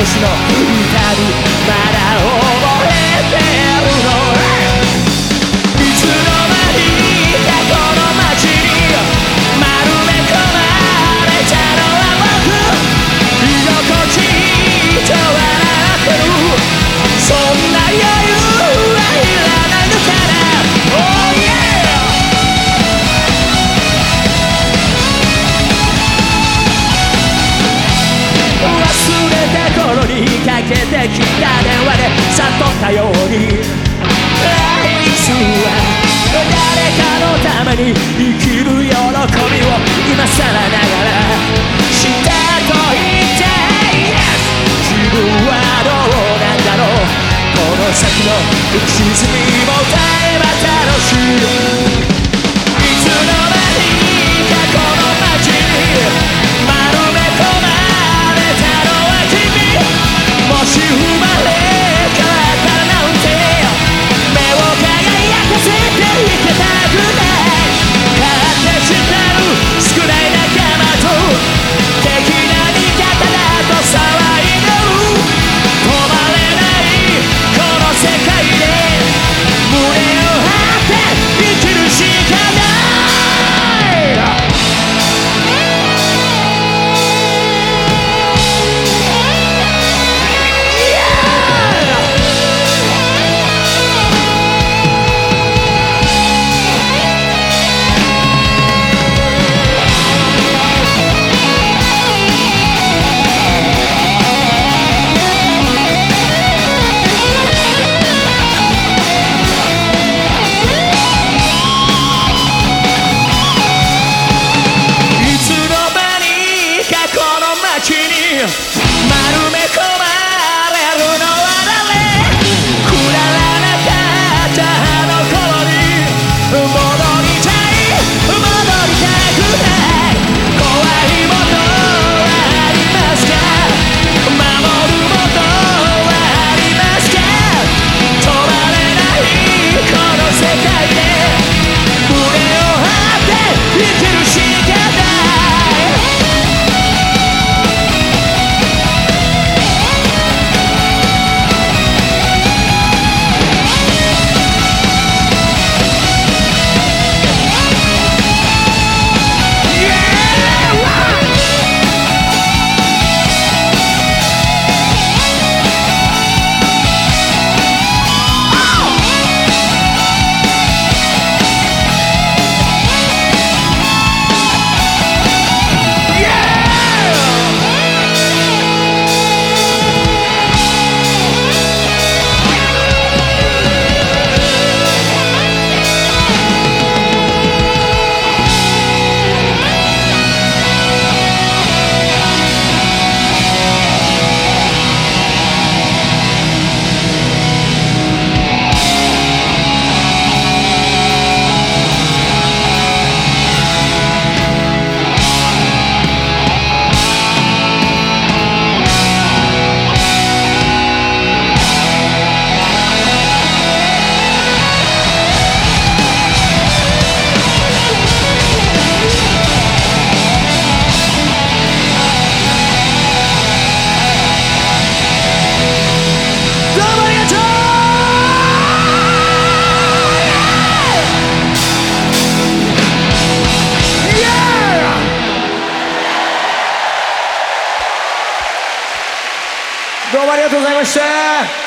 私の旅まだ覚えてるきた電話で悟ったように。愛いは誰かのために生きる喜びを今更ながら。したと言って Yes 自分はどうなんだろう。この先の浮き沈みも大ありがとうございました。